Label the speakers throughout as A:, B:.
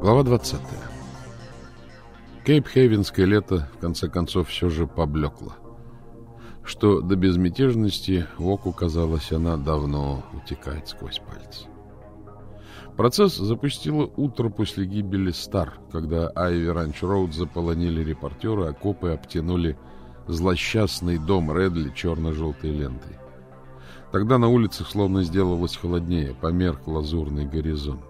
A: Глава 20. Кейп-Хейвенское лето, в конце концов, все же поблекло. Что до безмятежности, Оку казалось, она давно утекает сквозь пальцы. Процесс запустило утро после гибели Стар, когда Айви Ранч Роуд заполонили репортеры, а копы обтянули злосчастный дом Редли черно-желтой лентой. Тогда на улицах словно сделалось холоднее, померк лазурный горизонт.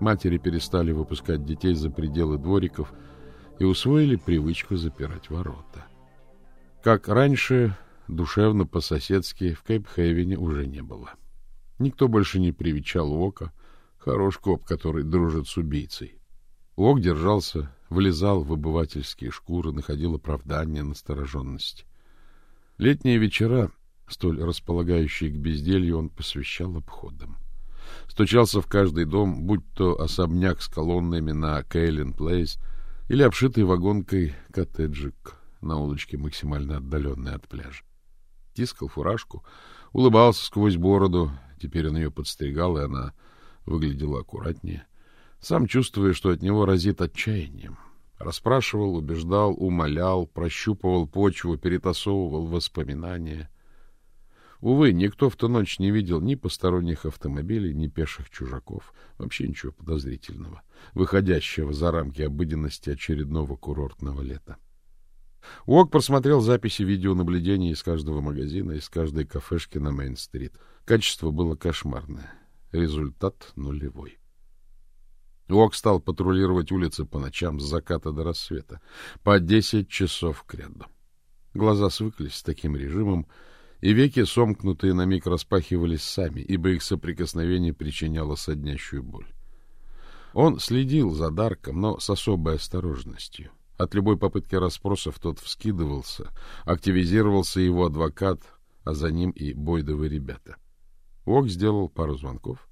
A: Матери перестали выпускать детей за пределы двориков и усвоили привычку запирать ворота. Как раньше, душевно по-соседски в Кейп-Хейвене уже не было. Никто больше не привечал Уока, хорош коп, который дружит с убийцей. Уок держался, влезал в обывательские шкуры, находил оправдание настороженности. Летние вечера, столь располагающие к безделью, он посвящал обходам стучался в каждый дом, будь то особняк с колоннами на Кейлин Плейс или обшитый вагонкой коттеджик на улочке, максимально отдаленной от пляжа. Тискал фуражку, улыбался сквозь бороду, теперь он ее подстригал, и она выглядела аккуратнее, сам чувствуя, что от него разит отчаянием. Расспрашивал, убеждал, умолял, прощупывал почву, перетасовывал воспоминания — Увы, никто в ту ночь не видел ни посторонних автомобилей, ни пеших чужаков, вообще ничего подозрительного, выходящего за рамки обыденности очередного курортного лета. Уок просмотрел записи видеонаблюдения из каждого магазина, из каждой кафешки на Мейн-стрит. Качество было кошмарное. Результат нулевой. Уок стал патрулировать улицы по ночам с заката до рассвета, по десять часов к ряду. Глаза свыклись с таким режимом, и веки, сомкнутые на миг, распахивались сами, ибо их соприкосновение причиняло соднящую боль. Он следил за Дарком, но с особой осторожностью. От любой попытки расспросов тот вскидывался, активизировался его адвокат, а за ним и бойдовые ребята. Ок сделал пару звонков,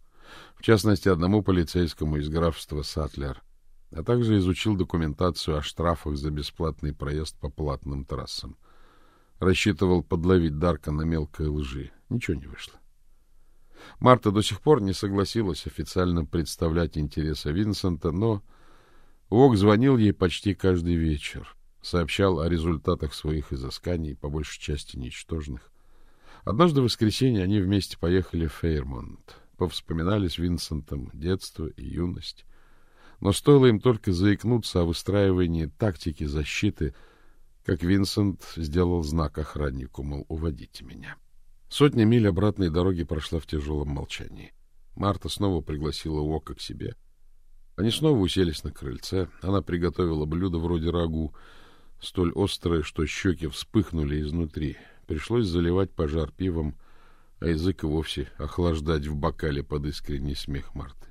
A: в частности, одному полицейскому из графства Сатлер, а также изучил документацию о штрафах за бесплатный проезд по платным трассам. Рассчитывал подловить Дарка на мелкой лжи. Ничего не вышло. Марта до сих пор не согласилась официально представлять интересы Винсента, но Вок звонил ей почти каждый вечер, сообщал о результатах своих изысканий, по большей части ничтожных. Однажды в воскресенье они вместе поехали в Фейрмонт, повспоминали с Винсентом детство и юность. Но стоило им только заикнуться о выстраивании тактики защиты — как Винсент сделал знак охраннику, мол, уводите меня. Сотня миль обратной дороги прошла в тяжелом молчании. Марта снова пригласила Уока к себе. Они снова уселись на крыльце. Она приготовила блюдо вроде рагу, столь острое, что щеки вспыхнули изнутри. Пришлось заливать пожар пивом, а язык и вовсе охлаждать в бокале под искренний смех Марты.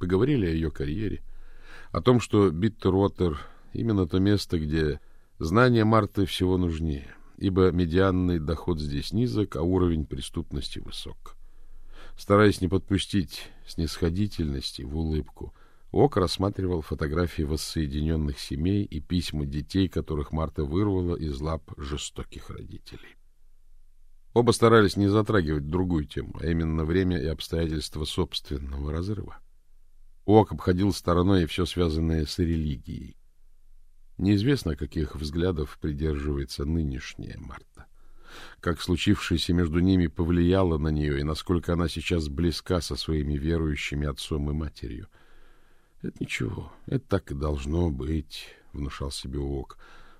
A: Поговорили о ее карьере, о том, что Биттер-Уотер — именно то место, где Знание Марты всего нужнее, ибо медианный доход здесь низок, а уровень преступности высок. Стараясь не подпустить снисходительности в улыбку, Ок рассматривал фотографии воссоединенных семей и письма детей, которых Марта вырвала из лап жестоких родителей. Оба старались не затрагивать другую тему, а именно время и обстоятельства собственного разрыва. Ок обходил стороной все связанное с религией. Неизвестно, каких взглядов придерживается нынешняя Марта. Как случившееся между ними повлияло на нее и насколько она сейчас близка со своими верующими отцом и матерью. Это ничего, это так и должно быть, внушал себе Уок.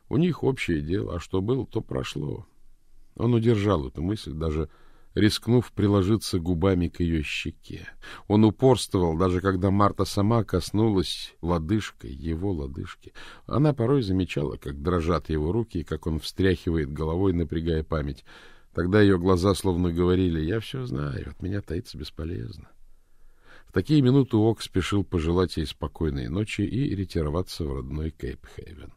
A: У них общее дело, а что было, то прошло. Он удержал эту мысль, даже рискнув приложиться губами к ее щеке. Он упорствовал, даже когда Марта сама коснулась лодыжкой, его лодыжки. Она порой замечала, как дрожат его руки и как он встряхивает головой, напрягая память. Тогда ее глаза словно говорили, «Я все знаю, от меня таится бесполезно». В такие минуты Ок спешил пожелать ей спокойной ночи и ретироваться в родной Кейп-Хейвен.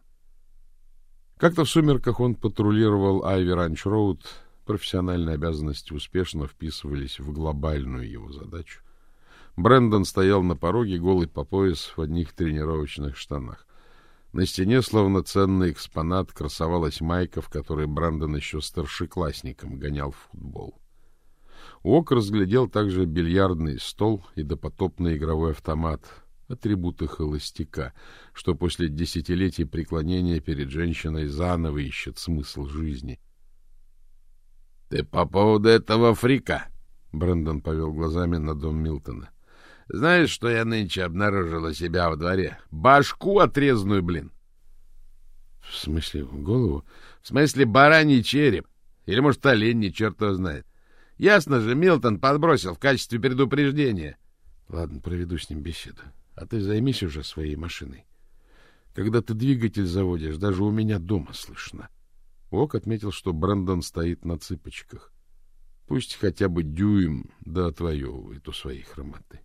A: Как-то в сумерках он патрулировал Айви Ранч Роуд, профессиональные обязанности успешно вписывались в глобальную его задачу. Брэндон стоял на пороге, голый по пояс, в одних тренировочных штанах. На стене, словно ценный экспонат, красовалась майка, в которой Брэндон еще старшеклассником гонял футбол. Уок разглядел также бильярдный стол и допотопный игровой автомат, атрибуты холостяка, что после десятилетий преклонения перед женщиной заново ищет смысл жизни. — Ты по поводу этого фрика? — Брэндон повел глазами на дом Милтона. — Знаешь, что я нынче обнаружила себя во дворе? Башку отрезанную, блин. — В смысле, голову? — В смысле, бараний череп. Или, может, олень, черт его знает. Ясно же, Милтон подбросил в качестве предупреждения. — Ладно, проведу с ним беседу. А ты займись уже своей машиной. Когда ты двигатель заводишь, даже у меня дома слышно. Ок отметил, что Брэндон стоит на цыпочках. Пусть хотя бы дюйм да отвоевывает у своей хромоты.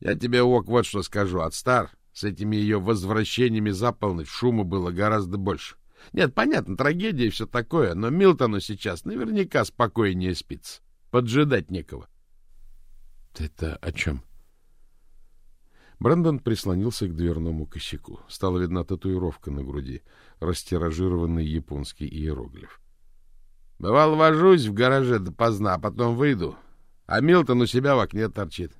A: Я тебе, Ок, вот что скажу. От Стар с этими ее возвращениями за полночь шума было гораздо больше. Нет, понятно, трагедия и все такое, но Милтону сейчас наверняка спокойнее спится. Поджидать некого. — Ты это о чем? — Брэндон прислонился к дверному косяку. Стала видна татуировка на груди, растиражированный японский иероглиф. — Бывал, вожусь в гараже допоздна, а потом выйду, а Милтон у себя в окне торчит.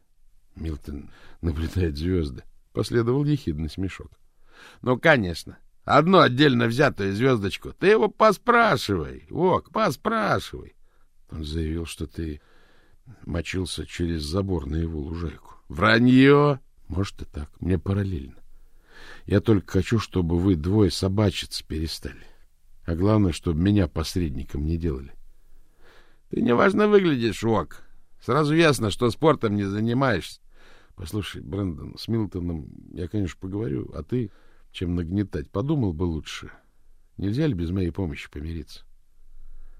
A: Милтон наблюдает звезды. Последовал ехидный смешок. — Ну, конечно. Одну отдельно взятую звездочку. Ты его поспрашивай. Ок, поспрашивай. Он заявил, что ты мочился через забор на его лужайку. — Вранье! Может и так. Мне параллельно. Я только хочу, чтобы вы двое собачиться перестали. А главное, чтобы меня посредником не делали. Ты неважно выглядишь, Вок. Сразу ясно, что спортом не занимаешься. Послушай, Брэндон, с Милтоном я, конечно, поговорю, а ты, чем нагнетать, подумал бы лучше. Нельзя ли без моей помощи помириться?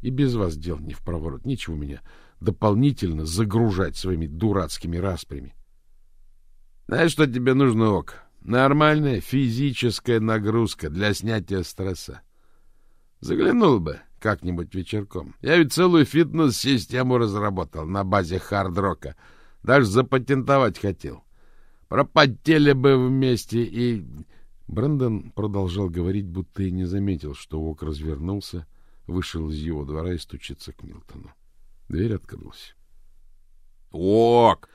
A: И без вас дел не в проворот. Нечего меня дополнительно загружать своими дурацкими распрями. Знаешь, что тебе нужно, Ок? Нормальная физическая нагрузка для снятия стресса. Заглянул бы как-нибудь вечерком. Я ведь целую фитнес-систему разработал на базе хард-рока. Даже запатентовать хотел. Пропотели бы вместе и... Брэндон продолжал говорить, будто и не заметил, что Ок развернулся, вышел из его двора и стучится к Милтону. Дверь открылась. — Ок!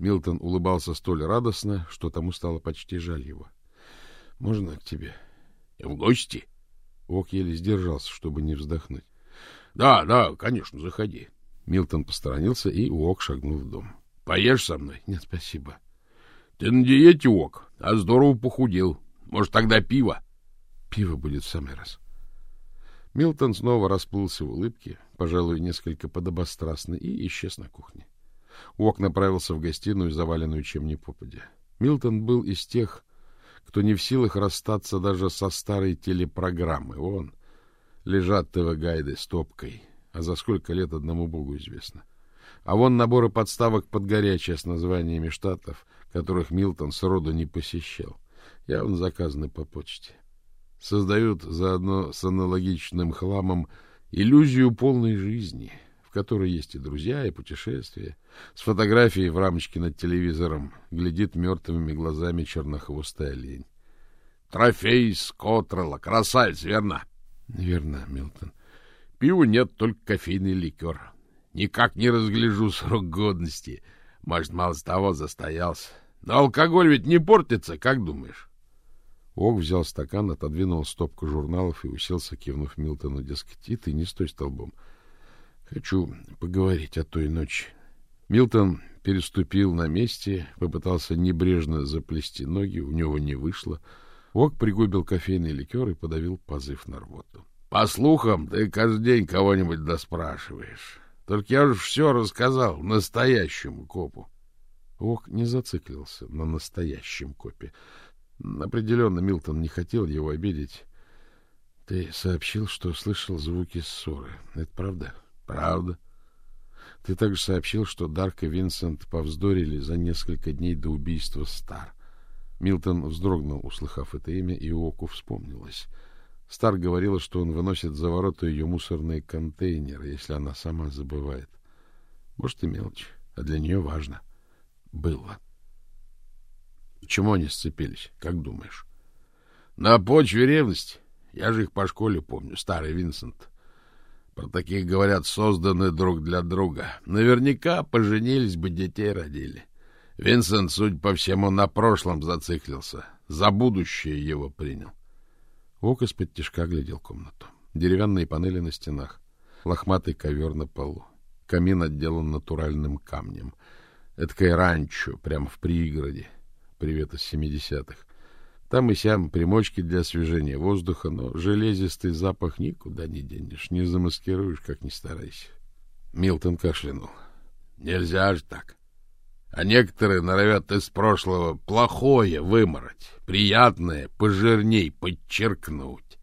A: Милтон улыбался столь радостно, что тому стало почти жаль его. — Можно к тебе? — В гости? Ок еле сдержался, чтобы не вздохнуть. — Да, да, конечно, заходи. Милтон посторонился, и Уок шагнул в дом. — Поешь со мной? — Нет, спасибо. — Ты на диете, Уок, а здорово похудел. Может, тогда пиво? — Пиво будет в самый раз. Милтон снова расплылся в улыбке, пожалуй, несколько подобострастно, и исчез на кухне. Уок направился в гостиную, заваленную чем ни попадя. Милтон был из тех, кто не в силах расстаться даже со старой телепрограммой. Он лежат ТВ-гайды стопкой, а за сколько лет одному богу известно. А вон наборы подставок под горячее с названиями штатов, которых Милтон сроду не посещал. Явно заказаны по почте. Создают заодно с аналогичным хламом иллюзию полной жизни — в которой есть и друзья, и путешествия. С фотографией в рамочке над телевизором глядит мертвыми глазами чернохвостый олень. Трофей с Котрелла, красавец, верно? Верно, Милтон. Пива нет, только кофейный ликер. Никак не разгляжу срок годности. Может, мало с того застоялся. Но алкоголь ведь не портится, как думаешь? Ок взял стакан, отодвинул стопку журналов и уселся, кивнув Милтону, дескать, и ты не стой столбом. — Хочу поговорить о той ночи. Милтон переступил на месте, попытался небрежно заплести ноги, у него не вышло. Ок пригубил кофейный ликер и подавил позыв на рвоту. — По слухам, ты каждый день кого-нибудь доспрашиваешь. Только я уж все рассказал настоящему копу. Ок не зациклился на настоящем копе. Определенно Милтон не хотел его обидеть. — Ты сообщил, что слышал звуки ссоры. Это правда? — Правда. Ты также сообщил, что Дарк и Винсент повздорили за несколько дней до убийства Стар. Милтон вздрогнул, услыхав это имя, и Оку вспомнилось. Стар говорила, что он выносит за ворота ее мусорные контейнеры, если она сама забывает. Может, и мелочь, а для нее важно. Было. Почему они сцепились, как думаешь? На почве ревности. Я же их по школе помню, старый Винсент. Про таких, говорят, созданы друг для друга. Наверняка поженились бы, детей родили. Винсент, судя по всему, на прошлом зациклился. За будущее его принял.
B: Вок из-под тяжка глядел комнату. Деревянные панели на стенах, лохматый ковер на полу. Камин отделан натуральным камнем. Эдакое ранчо, прямо в пригороде. Привет из семидесятых. Там и сям примочки для освежения воздуха, но железистый запах никуда не денешь, не замаскируешь, как ни старайся. Милтон кашлянул.
A: — Нельзя же так. А некоторые норовят из прошлого плохое вымороть, приятное пожирней подчеркнуть.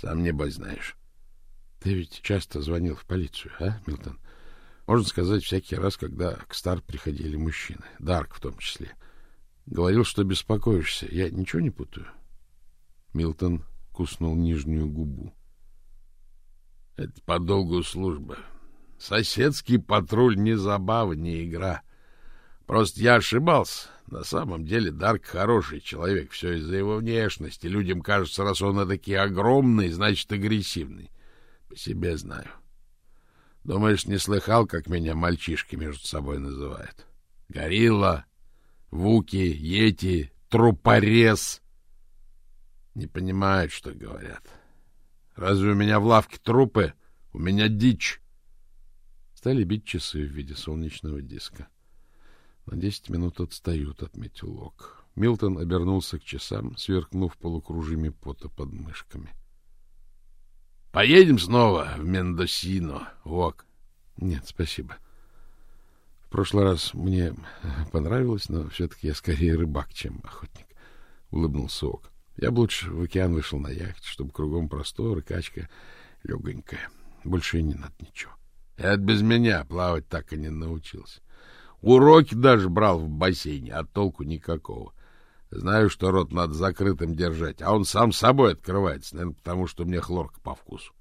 A: Сам небось знаешь.
B: Ты ведь часто звонил в полицию, а, Милтон? Можно сказать, всякий раз, когда к Стар приходили мужчины, Дарк в том числе. Говорил, что беспокоишься. Я ничего не путаю? Милтон куснул нижнюю губу.
A: Это по долгу службы. Соседский патруль не забава, не игра. Просто я ошибался. На самом деле Дарк хороший человек. Все из-за его внешности. Людям кажется, раз он таки огромный, значит, агрессивный. По себе знаю. Думаешь, не слыхал, как меня мальчишки между собой называют? Горилла, Вуки, Йети, Трупорез. Не понимают, что говорят. Разве у меня в лавке трупы? У меня дичь.
B: Стали бить часы в виде солнечного диска. На десять минут отстают, — отметил Лок. Милтон обернулся к часам, сверкнув полукружими пота под мышками.
A: — Поедем снова в Мендосино, Лок?
B: — Нет, спасибо. В прошлый раз мне понравилось, но все-таки я скорее рыбак, чем охотник. Улыбнулся Ок. Я бы лучше в океан вышел на яхте, чтобы кругом простор и качка легонькая. Больше и не надо ничего.
A: Это без меня плавать так и не научился. Уроки даже брал в бассейне, а толку никакого. Знаю, что рот надо закрытым держать, а он сам собой открывается, наверное, потому что мне хлорка по вкусу.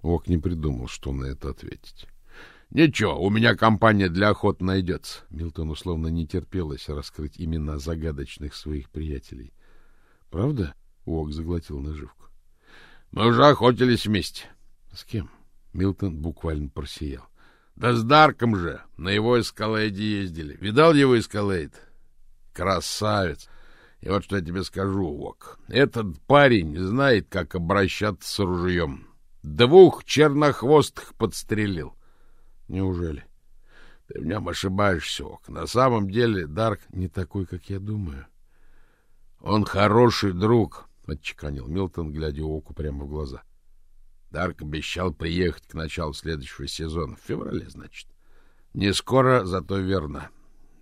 B: Ок не придумал, что на это ответить.
A: — Ничего, у меня компания для охот найдется.
B: Милтон условно не терпелось раскрыть имена загадочных своих приятелей. — Правда? — Ок заглотил наживку.
A: — Мы уже охотились вместе.
B: — С кем? Милтон буквально просиял.
A: Да с Дарком же на его эскалейде ездили. Видал его эскалейд? Красавец. И вот что я тебе скажу, Вок. Этот парень знает, как обращаться с ружьем. Двух чернохвостых подстрелил.
B: Неужели?
A: Ты в нем ошибаешься, Вок. На самом деле Дарк
B: не такой, как я думаю.
A: Он хороший друг, — отчеканил Милтон, глядя Оку прямо в глаза. — Дарк обещал приехать к началу следующего сезона. В феврале, значит. Не скоро, зато верно.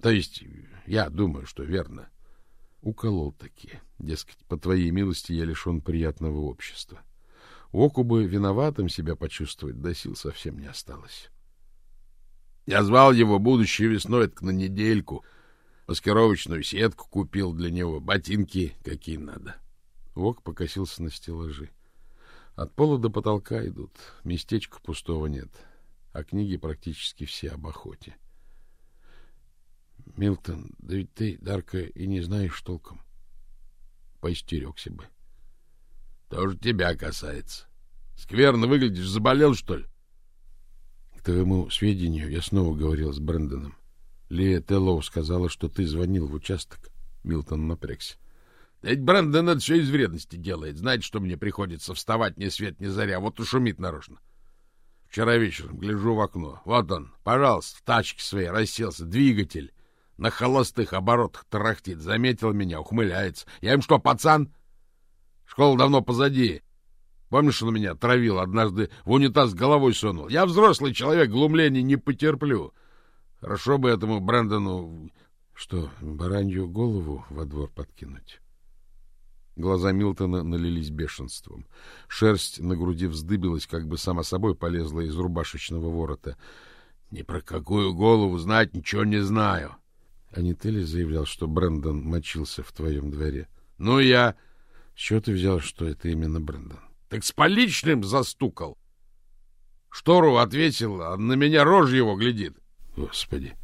A: То есть, я думаю, что верно.
B: Уколол таки. Дескать, по твоей милости я лишен приятного общества. Оку бы виноватым себя почувствовать, до сил совсем не осталось.
A: Я звал его будущей весной, так на недельку. Маскировочную сетку купил для него, ботинки какие надо.
B: Вок покосился на стеллажи. От пола до потолка идут, местечка пустого нет, а книги практически все об охоте. Милтон, да ведь ты, Дарка, и не знаешь толком. Поистерегся бы.
A: Тоже тебя касается. Скверно выглядишь, заболел, что ли?
B: Твоему сведению, я снова говорил с Брэндоном. Лия Теллоу сказала, что ты звонил в участок. Милтон напрягся.
A: Ведь Брэндон это все из вредности делает. Знает, что мне приходится вставать ни свет ни заря. Вот и шумит нарочно. Вчера вечером гляжу в окно. Вот он, пожалуйста, в тачке своей расселся. Двигатель на холостых оборотах тарахтит. Заметил меня, ухмыляется. Я им что, пацан? Школа давно позади. Помнишь, он меня травил однажды в унитаз головой сунул? Я взрослый человек, глумления не потерплю. Хорошо бы этому Брэндону...
B: Что, баранью голову во двор подкинуть? Глаза Милтона налились бешенством. Шерсть на груди вздыбилась, как бы сама собой полезла из рубашечного ворота.
A: — Ни про какую голову знать ничего не знаю.
B: — А не ты ли заявлял, что Брэндон мочился в твоем дворе?
A: — Ну, я...
B: — С чего ты взял, что это именно Брэндон?
A: — Так с поличным застукал. Штору ответил, а на меня рожь его глядит.
B: — Господи!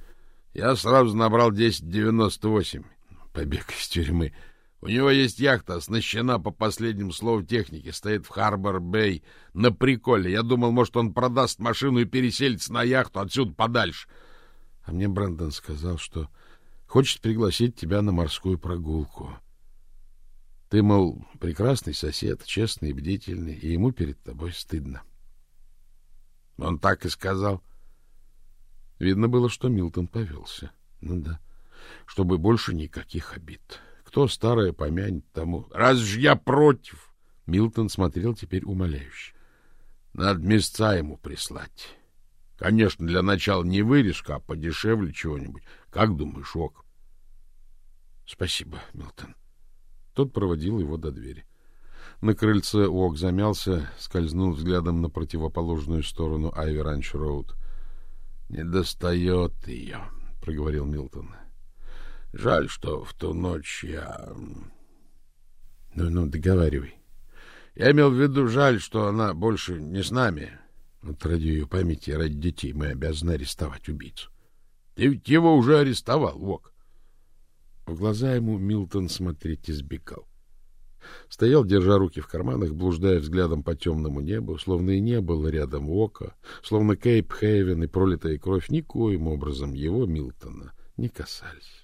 A: Я сразу набрал 1098.
B: Побег из тюрьмы.
A: — у него есть яхта, оснащена по последним слову техники, стоит в Харбор-Бэй на приколе. Я думал, может, он продаст машину и переселится на яхту отсюда подальше.
B: А мне Брэндон сказал, что Хочет пригласить тебя на морскую прогулку. Ты, мол, прекрасный сосед, честный и бдительный, и ему перед тобой стыдно.
A: Он так и сказал.
B: Видно было, что Милтон повелся. Ну да, чтобы больше никаких обид. Кто старое помянет тому...
A: Раз ж я против!
B: Милтон смотрел теперь умоляюще.
A: Надо места ему прислать. Конечно, для начала не вырезка, а подешевле чего-нибудь. Как думаешь, Ок?
B: Спасибо, Милтон. Тот проводил его до двери. На крыльце Ок замялся, скользнул взглядом на противоположную сторону Айви-Ранч-Роуд.
A: — Не достает ее, — проговорил Милтон. — Жаль, что в ту ночь я...
B: Ну, — Ну-ну, договаривай.
A: — Я имел в виду, жаль, что она больше не с нами.
B: Вот ради ее памяти, ради детей мы обязаны арестовать убийцу.
A: — Ты ведь его уже арестовал, Вок.
B: В глаза ему Милтон смотреть избегал. Стоял, держа руки в карманах, блуждая взглядом по темному небу, словно и не было рядом ока, словно Кейп Хейвен и пролитая кровь никоим образом его, Милтона, не касались.